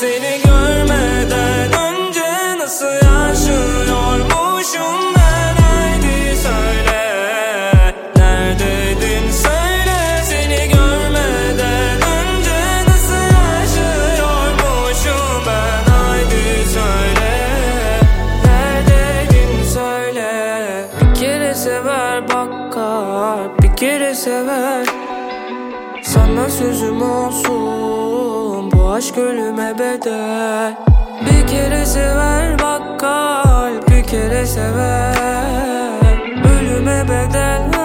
Seni görmeden önce nasıl yaşıyormuşum ben? Haydi söyle Neredeydin? Söyle Seni görmeden önce nasıl yaşıyormuşum ben? Haydi söyle Neredeydin? Söyle. Bir kere sever bakar Bir kere sever. Sana sözüm olsun. Ölüme bedel. Bir kere sever bak Bir kere sever. Ölüme bedel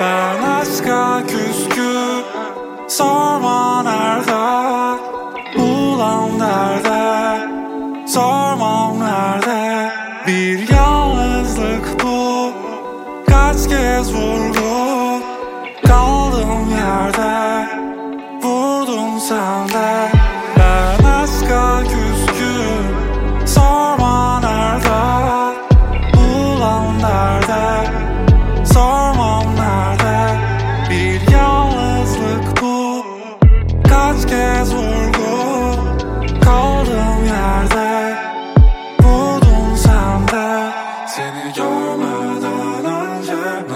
Ben aşka küskün Sorma nerede? Bulan nerede? Sormam nerede? Bir yalnızlık bu Kaç kez vurgu Kaldım yerde Vurdun sen de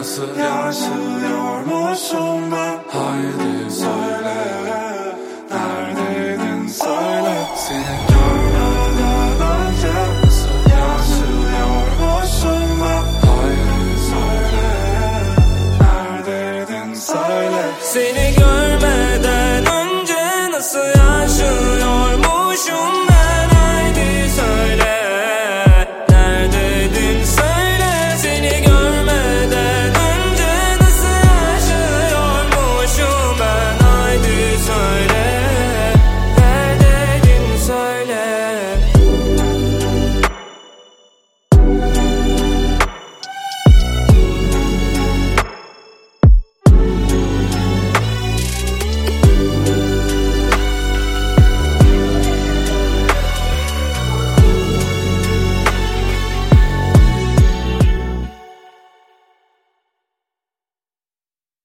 nasıl yansıyor musun ben. Haydi söyle Neredeydin söyle. Seni görmeden önce Haydi söyle Neredeydin söyle. Seni görmeden